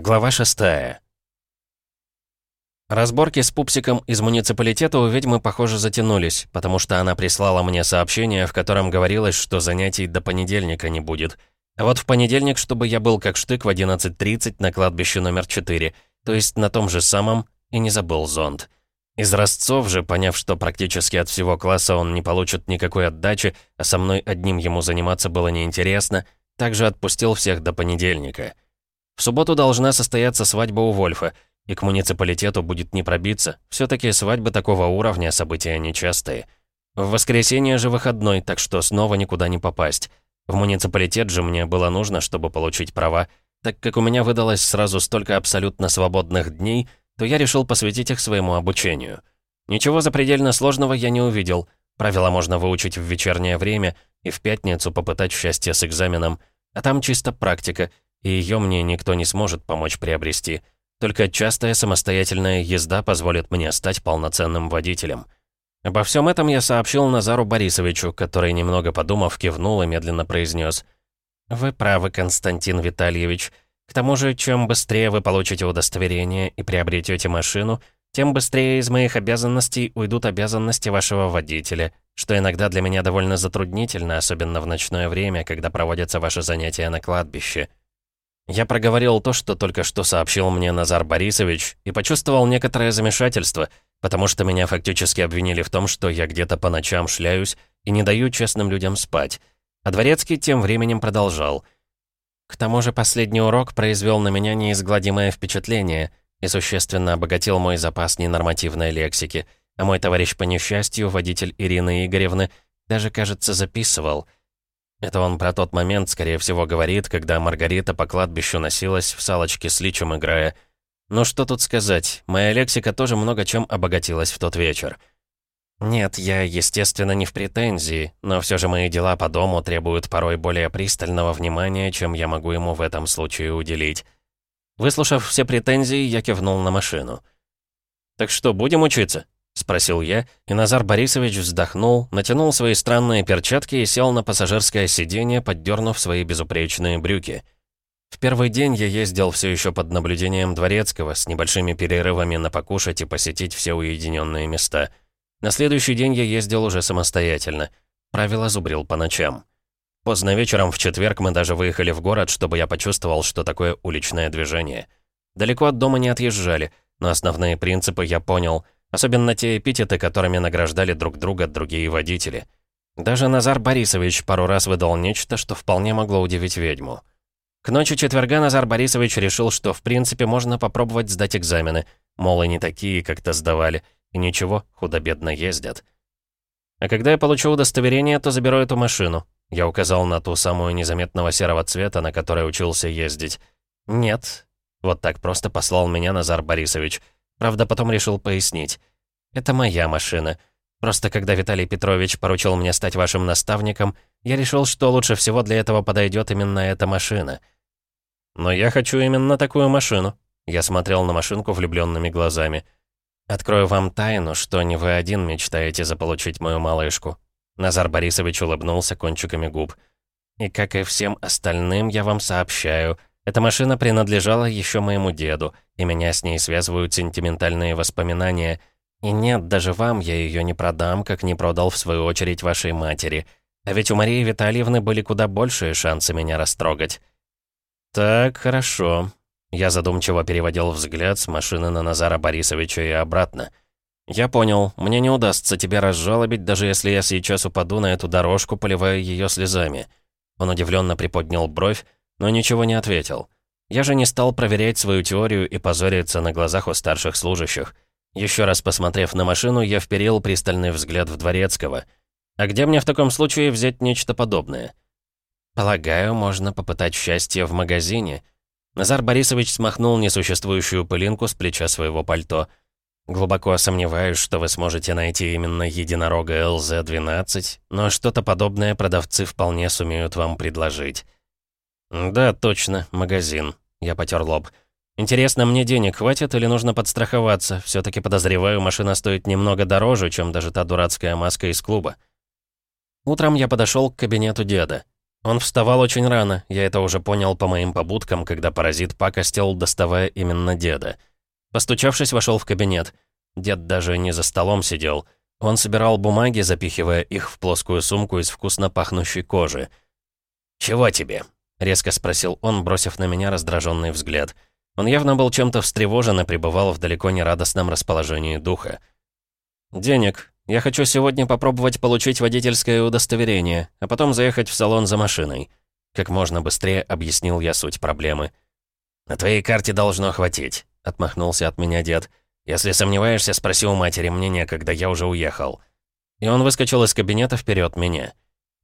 Глава шестая. Разборки с пупсиком из муниципалитета у ведьмы, похоже, затянулись, потому что она прислала мне сообщение, в котором говорилось, что занятий до понедельника не будет. А вот в понедельник, чтобы я был как штык в 11.30 на кладбище номер 4, то есть на том же самом, и не забыл зонт. Из Ростцов же, поняв, что практически от всего класса он не получит никакой отдачи, а со мной одним ему заниматься было неинтересно, также отпустил всех до понедельника. В субботу должна состояться свадьба у Вольфа, и к муниципалитету будет не пробиться. Все-таки свадьбы такого уровня события нечастые. В воскресенье же выходной, так что снова никуда не попасть. В муниципалитет же мне было нужно, чтобы получить права. Так как у меня выдалось сразу столько абсолютно свободных дней, то я решил посвятить их своему обучению. Ничего запредельно сложного я не увидел. Правила можно выучить в вечернее время и в пятницу попытать счастье с экзаменом. А там чисто практика — и ее мне никто не сможет помочь приобрести. Только частая самостоятельная езда позволит мне стать полноценным водителем. Обо всем этом я сообщил Назару Борисовичу, который, немного подумав, кивнул и медленно произнес. «Вы правы, Константин Витальевич. К тому же, чем быстрее вы получите удостоверение и приобретете машину, тем быстрее из моих обязанностей уйдут обязанности вашего водителя, что иногда для меня довольно затруднительно, особенно в ночное время, когда проводятся ваши занятия на кладбище». Я проговорил то, что только что сообщил мне Назар Борисович, и почувствовал некоторое замешательство, потому что меня фактически обвинили в том, что я где-то по ночам шляюсь и не даю честным людям спать. А Дворецкий тем временем продолжал. К тому же последний урок произвел на меня неизгладимое впечатление и существенно обогатил мой запас ненормативной лексики, а мой товарищ по несчастью, водитель Ирины Игоревны, даже, кажется, записывал — это он про тот момент, скорее всего, говорит, когда Маргарита по кладбищу носилась в салочке с личем играя. Ну что тут сказать, моя лексика тоже много чем обогатилась в тот вечер. Нет, я, естественно, не в претензии, но все же мои дела по дому требуют порой более пристального внимания, чем я могу ему в этом случае уделить. Выслушав все претензии, я кивнул на машину. «Так что, будем учиться?» — спросил я, и Назар Борисович вздохнул, натянул свои странные перчатки и сел на пассажирское сиденье, поддернув свои безупречные брюки. В первый день я ездил все еще под наблюдением Дворецкого, с небольшими перерывами на покушать и посетить все уединенные места. На следующий день я ездил уже самостоятельно. Правила зубрил по ночам. Поздно вечером в четверг мы даже выехали в город, чтобы я почувствовал, что такое уличное движение. Далеко от дома не отъезжали, но основные принципы я понял — Особенно те эпитеты, которыми награждали друг друга другие водители. Даже Назар Борисович пару раз выдал нечто, что вполне могло удивить ведьму. К ночи четверга Назар Борисович решил, что в принципе можно попробовать сдать экзамены, мол, и не такие как-то сдавали, и ничего, худо-бедно ездят. А когда я получу удостоверение, то заберу эту машину. Я указал на ту самую незаметного серого цвета, на которой учился ездить. Нет. Вот так просто послал меня Назар Борисович — Правда, потом решил пояснить. «Это моя машина. Просто когда Виталий Петрович поручил мне стать вашим наставником, я решил, что лучше всего для этого подойдет именно эта машина». «Но я хочу именно такую машину». Я смотрел на машинку влюбленными глазами. «Открою вам тайну, что не вы один мечтаете заполучить мою малышку». Назар Борисович улыбнулся кончиками губ. «И как и всем остальным, я вам сообщаю, эта машина принадлежала еще моему деду, и меня с ней связывают сентиментальные воспоминания. И нет, даже вам я ее не продам, как не продал в свою очередь вашей матери. А ведь у Марии Витальевны были куда большие шансы меня растрогать. Так, хорошо. Я задумчиво переводил взгляд с машины на Назара Борисовича и обратно. «Я понял, мне не удастся тебя разжалобить, даже если я сейчас упаду на эту дорожку, поливая ее слезами». Он удивленно приподнял бровь, но ничего не ответил. Я же не стал проверять свою теорию и позориться на глазах у старших служащих. Еще раз посмотрев на машину, я вперил пристальный взгляд в Дворецкого. А где мне в таком случае взять нечто подобное? Полагаю, можно попытать счастье в магазине. Назар Борисович смахнул несуществующую пылинку с плеча своего пальто. Глубоко сомневаюсь, что вы сможете найти именно единорога ЛЗ-12, но что-то подобное продавцы вполне сумеют вам предложить. «Да, точно, магазин». Я потер лоб. «Интересно, мне денег хватит или нужно подстраховаться? все таки подозреваю, машина стоит немного дороже, чем даже та дурацкая маска из клуба». Утром я подошел к кабинету деда. Он вставал очень рано, я это уже понял по моим побудкам, когда паразит пакостил, доставая именно деда. Постучавшись, вошел в кабинет. Дед даже не за столом сидел. Он собирал бумаги, запихивая их в плоскую сумку из вкусно пахнущей кожи. «Чего тебе?» — резко спросил он, бросив на меня раздраженный взгляд. Он явно был чем-то встревожен и пребывал в далеко не радостном расположении духа. «Денег. Я хочу сегодня попробовать получить водительское удостоверение, а потом заехать в салон за машиной». Как можно быстрее объяснил я суть проблемы. «На твоей карте должно хватить», — отмахнулся от меня дед. «Если сомневаешься, спроси у матери, мне некогда, я уже уехал». И он выскочил из кабинета вперед меня.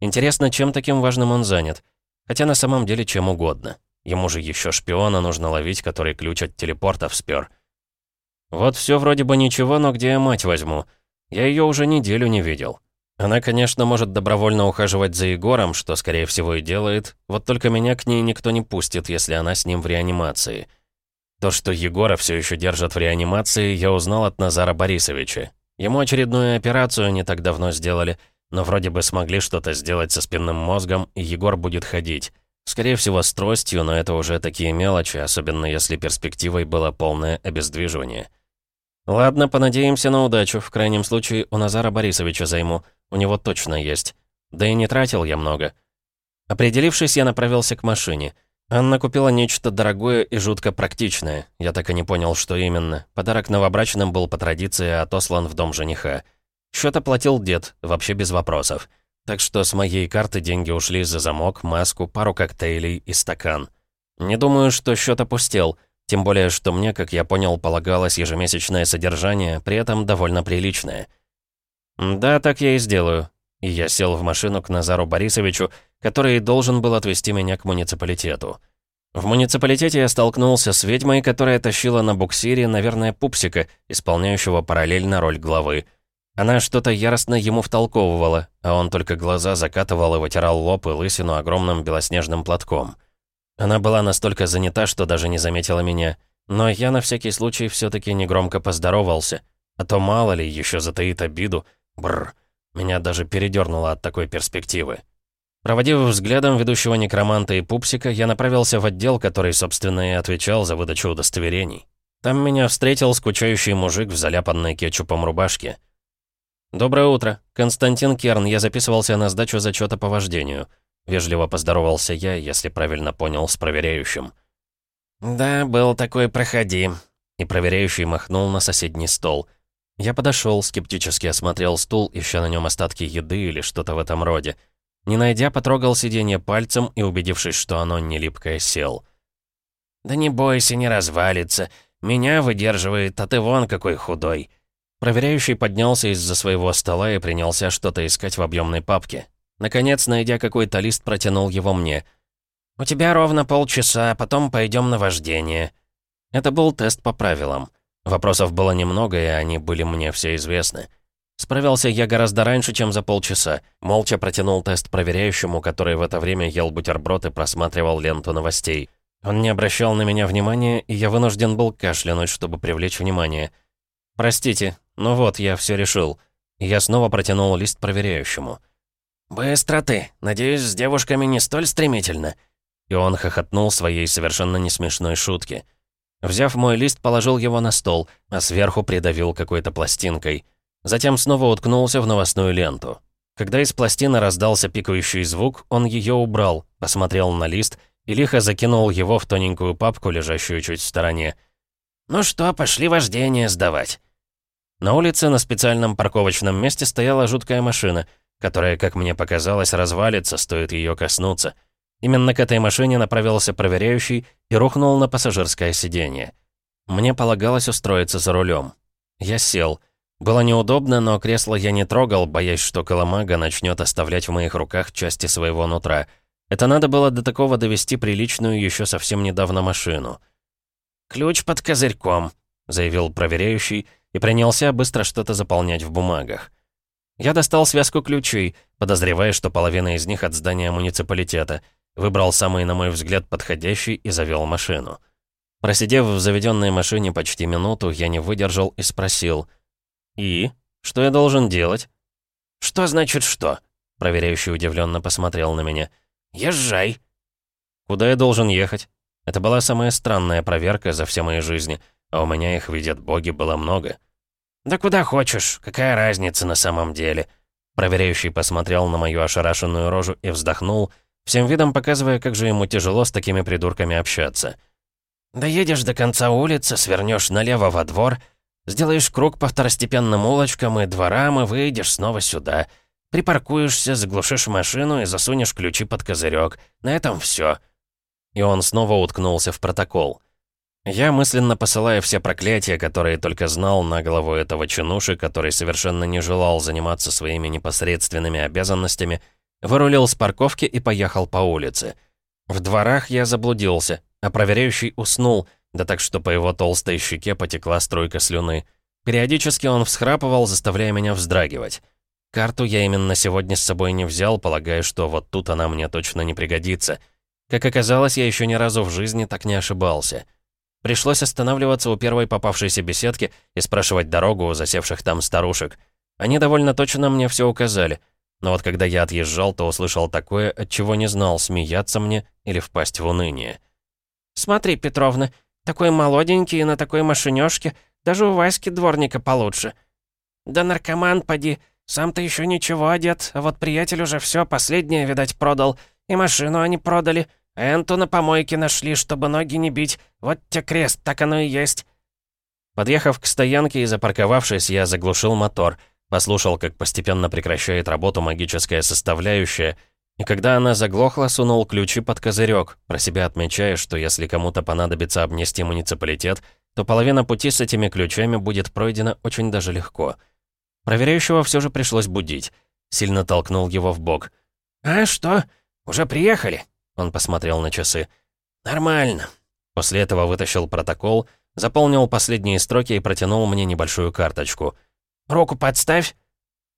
Интересно, чем таким важным он занят? Хотя на самом деле чем угодно. Ему же еще шпиона нужно ловить, который ключ от телепортов спер. Вот все вроде бы ничего, но где я мать возьму? Я ее уже неделю не видел. Она, конечно, может добровольно ухаживать за Егором, что, скорее всего, и делает, вот только меня к ней никто не пустит, если она с ним в реанимации. То, что Егора все еще держат в реанимации, я узнал от Назара Борисовича. Ему очередную операцию не так давно сделали, но вроде бы смогли что-то сделать со спинным мозгом, и Егор будет ходить. Скорее всего, с тростью, но это уже такие мелочи, особенно если перспективой было полное обездвиживание. Ладно, понадеемся на удачу. В крайнем случае, у Назара Борисовича займу. У него точно есть. Да и не тратил я много. Определившись, я направился к машине. Анна купила нечто дорогое и жутко практичное. Я так и не понял, что именно. Подарок новобрачным был по традиции отослан в дом жениха. Счет оплатил дед, вообще без вопросов. Так что с моей карты деньги ушли за замок, маску, пару коктейлей и стакан. Не думаю, что счет опустел, тем более, что мне, как я понял, полагалось ежемесячное содержание, при этом довольно приличное. Да, так я и сделаю. И я сел в машину к Назару Борисовичу, который должен был отвезти меня к муниципалитету. В муниципалитете я столкнулся с ведьмой, которая тащила на буксире, наверное, пупсика, исполняющего параллельно роль главы. Она что-то яростно ему втолковывала, а он только глаза закатывал и вытирал лоб и лысину огромным белоснежным платком. Она была настолько занята, что даже не заметила меня. Но я на всякий случай все таки негромко поздоровался. А то мало ли, еще затаит обиду. Бррр. Меня даже передернуло от такой перспективы. Проводив взглядом ведущего некроманта и пупсика, я направился в отдел, который, собственно, и отвечал за выдачу удостоверений. Там меня встретил скучающий мужик в заляпанной кетчупом рубашке. «Доброе утро. Константин Керн, я записывался на сдачу зачета по вождению». Вежливо поздоровался я, если правильно понял, с проверяющим. «Да, был такой, проходи». И проверяющий махнул на соседний стол. Я подошел, скептически осмотрел стул, ища на нем остатки еды или что-то в этом роде. Не найдя, потрогал сиденье пальцем и, убедившись, что оно не липкое, сел. «Да не бойся, не развалится. Меня выдерживает, а ты вон какой худой». Проверяющий поднялся из-за своего стола и принялся что-то искать в объемной папке. Наконец, найдя какой-то лист, протянул его мне. «У тебя ровно полчаса, потом пойдем на вождение». Это был тест по правилам. Вопросов было немного, и они были мне все известны. Справился я гораздо раньше, чем за полчаса. Молча протянул тест проверяющему, который в это время ел бутерброд и просматривал ленту новостей. Он не обращал на меня внимания, и я вынужден был кашлянуть, чтобы привлечь внимание. «Простите, ну вот, я все решил. Я снова протянул лист проверяющему. «Быстро ты. Надеюсь, с девушками не столь стремительно». И он хохотнул своей совершенно несмешной шутки. Взяв мой лист, положил его на стол, а сверху придавил какой-то пластинкой. Затем снова уткнулся в новостную ленту. Когда из пластины раздался пикающий звук, он ее убрал, посмотрел на лист и лихо закинул его в тоненькую папку, лежащую чуть в стороне. «Ну что, пошли вождение сдавать». На улице на специальном парковочном месте стояла жуткая машина, которая, как мне показалось, развалится, стоит ее коснуться. Именно к этой машине направился проверяющий и рухнул на пассажирское сиденье. Мне полагалось устроиться за рулем. Я сел. Было неудобно, но кресло я не трогал, боясь, что Коломага начнет оставлять в моих руках части своего нутра. Это надо было до такого довести приличную еще совсем недавно машину. «Ключ под козырьком», — заявил проверяющий, и принялся быстро что-то заполнять в бумагах. Я достал связку ключей, подозревая, что половина из них от здания муниципалитета, выбрал самый, на мой взгляд, подходящий и завел машину. Просидев в заведенной машине почти минуту, я не выдержал и спросил. «И? Что я должен делать?» «Что значит что?» Проверяющий удивленно посмотрел на меня. Езжай». Куда я должен ехать? Это была самая странная проверка за все мои жизни, а у меня их, видят боги, было много. «Да куда хочешь, какая разница на самом деле?» Проверяющий посмотрел на мою ошарашенную рожу и вздохнул, всем видом показывая, как же ему тяжело с такими придурками общаться. «Доедешь до конца улицы, свернешь налево во двор, сделаешь круг по второстепенным улочкам и дворам и выйдешь снова сюда. Припаркуешься, заглушишь машину и засунешь ключи под козырек. На этом все. И он снова уткнулся в протокол. Я, мысленно посылая все проклятия, которые только знал на голову этого чинуши, который совершенно не желал заниматься своими непосредственными обязанностями, вырулил с парковки и поехал по улице. В дворах я заблудился, а проверяющий уснул, да так что по его толстой щеке потекла струйка слюны. Периодически он всхрапывал, заставляя меня вздрагивать. Карту я именно сегодня с собой не взял, полагая, что вот тут она мне точно не пригодится. Как оказалось, я еще ни разу в жизни так не ошибался. Пришлось останавливаться у первой попавшейся беседки и спрашивать дорогу у засевших там старушек. Они довольно точно мне все указали. Но вот когда я отъезжал, то услышал такое, от чего не знал, смеяться мне или впасть в уныние. «Смотри, Петровна, такой молоденький и на такой машинёшке, даже у Васьки дворника получше. Да наркоман, поди, сам-то еще ничего одет, а вот приятель уже все последнее, видать, продал. И машину они продали. Энту на помойке нашли, чтобы ноги не бить. Вот те крест, так оно и есть». Подъехав к стоянке и запарковавшись, я заглушил мотор, послушал, как постепенно прекращает работу магическая составляющая, и когда она заглохла, сунул ключи под козырек, про себя отмечая, что если кому-то понадобится обнести муниципалитет, то половина пути с этими ключами будет пройдена очень даже легко. Проверяющего все же пришлось будить. Сильно толкнул его в бок. «А что? Уже приехали?» Он посмотрел на часы. «Нормально». После этого вытащил протокол, заполнил последние строки и протянул мне небольшую карточку. «Руку подставь».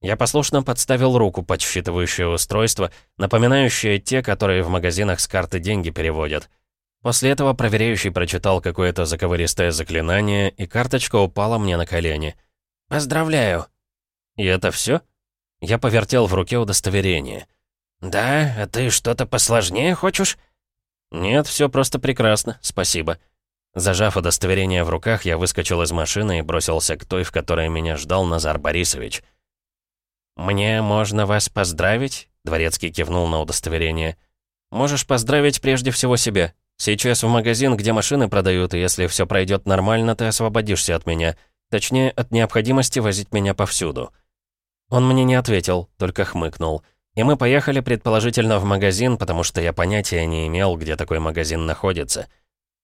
Я послушно подставил руку под считывающее устройство, напоминающее те, которые в магазинах с карты деньги переводят. После этого проверяющий прочитал какое-то заковыристое заклинание, и карточка упала мне на колени. «Поздравляю». «И это все? Я повертел в руке удостоверение. «Да, а ты что-то посложнее хочешь?» «Нет, все просто прекрасно, спасибо». Зажав удостоверение в руках, я выскочил из машины и бросился к той, в которой меня ждал Назар Борисович. «Мне можно вас поздравить?» — Дворецкий кивнул на удостоверение. «Можешь поздравить прежде всего себя. Сейчас в магазин, где машины продают, и если все пройдет нормально, ты освободишься от меня. Точнее, от необходимости возить меня повсюду». Он мне не ответил, только хмыкнул. И мы поехали предположительно в магазин, потому что я понятия не имел, где такой магазин находится.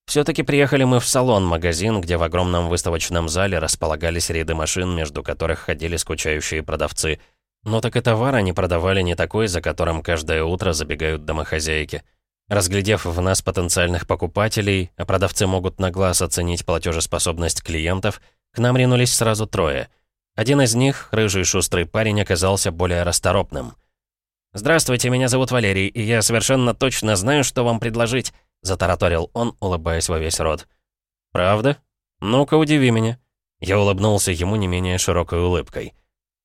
Все-таки приехали мы в салон-магазин, где в огромном выставочном зале располагались ряды машин, между которых ходили скучающие продавцы. Но так и товар они продавали не такой, за которым каждое утро забегают домохозяйки. Разглядев в нас потенциальных покупателей, а продавцы могут на глаз оценить платежеспособность клиентов, к нам ринулись сразу трое. Один из них, рыжий шустрый парень, оказался более расторопным. «Здравствуйте, меня зовут Валерий, и я совершенно точно знаю, что вам предложить», — затараторил он, улыбаясь во весь рот. «Правда? Ну-ка, удиви меня». Я улыбнулся ему не менее широкой улыбкой.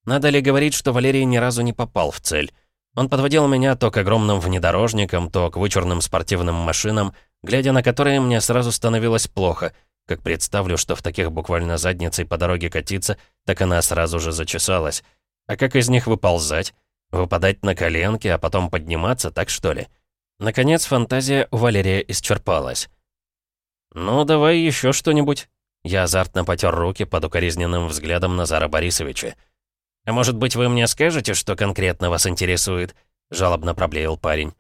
Надо ли говорить, что Валерий ни разу не попал в цель? Он подводил меня то к огромным внедорожникам, то к вычурным спортивным машинам, глядя на которые мне сразу становилось плохо, как представлю, что в таких буквально задницей по дороге катиться, так она сразу же зачесалась. А как из них выползать? Выпадать на коленки, а потом подниматься, так что ли? Наконец, фантазия у Валерия исчерпалась. «Ну, давай еще что-нибудь». Я азартно потер руки под укоризненным взглядом Назара Борисовича. «А может быть, вы мне скажете, что конкретно вас интересует?» Жалобно проблеял парень.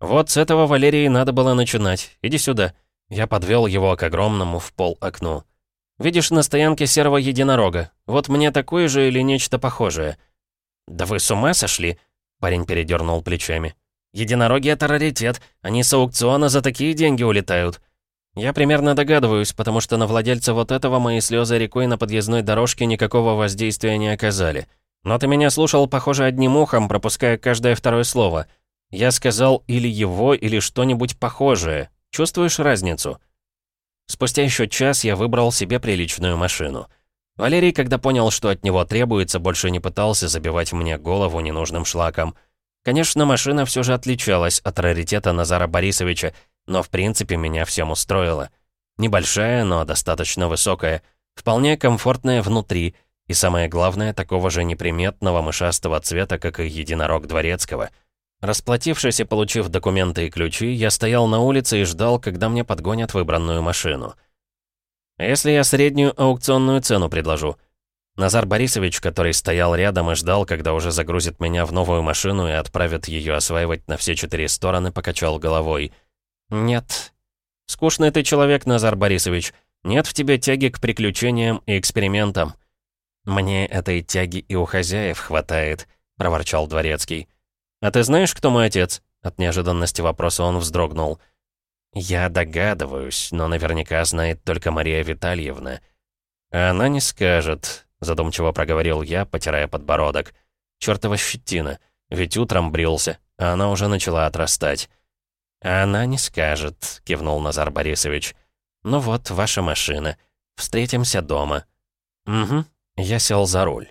«Вот с этого Валерии надо было начинать. Иди сюда». Я подвел его к огромному в пол окну. «Видишь на стоянке серого единорога? Вот мне такой же или нечто похожее?» «Да вы с ума сошли?» Парень передернул плечами. «Единороги — это раритет. Они с аукциона за такие деньги улетают». «Я примерно догадываюсь, потому что на владельца вот этого мои слезы рекой на подъездной дорожке никакого воздействия не оказали. Но ты меня слушал, похоже, одним ухом, пропуская каждое второе слово. Я сказал или его, или что-нибудь похожее. Чувствуешь разницу?» Спустя еще час я выбрал себе приличную машину — Валерий, когда понял, что от него требуется, больше не пытался забивать мне голову ненужным шлаком. Конечно, машина все же отличалась от раритета Назара Борисовича, но в принципе меня всем устроило. Небольшая, но достаточно высокая, вполне комфортная внутри, и самое главное, такого же неприметного мышастого цвета, как и единорог Дворецкого. Расплатившись и получив документы и ключи, я стоял на улице и ждал, когда мне подгонят выбранную машину. Если я среднюю аукционную цену предложу? Назар Борисович, который стоял рядом и ждал, когда уже загрузит меня в новую машину и отправит ее осваивать на все четыре стороны, покачал головой. «Нет. Скучный ты человек, Назар Борисович. Нет в тебе тяги к приключениям и экспериментам». «Мне этой тяги и у хозяев хватает», — проворчал Дворецкий. «А ты знаешь, кто мой отец?» От неожиданности вопроса он вздрогнул. «Я догадываюсь, но наверняка знает только Мария Витальевна». «А она не скажет», задумчиво проговорил я, потирая подбородок. Чёртова щетина, ведь утром брился, а она уже начала отрастать. «А она не скажет», — кивнул Назар Борисович. «Ну вот, ваша машина. Встретимся дома». «Угу». Я сел за руль.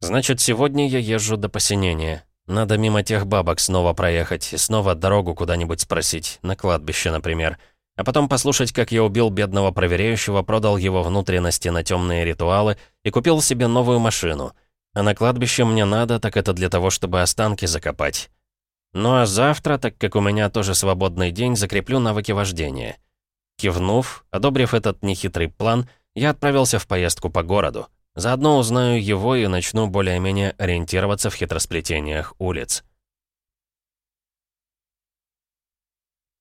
«Значит, сегодня я езжу до посинения. Надо мимо тех бабок снова проехать и снова дорогу куда-нибудь спросить, на кладбище, например. А потом послушать, как я убил бедного проверяющего, продал его внутренности на темные ритуалы и купил себе новую машину. А на кладбище мне надо, так это для того, чтобы останки закопать. Ну а завтра, так как у меня тоже свободный день, закреплю навыки вождения. Кивнув, одобрив этот нехитрый план, я отправился в поездку по городу. Заодно узнаю его и начну более-менее ориентироваться в хитросплетениях улиц.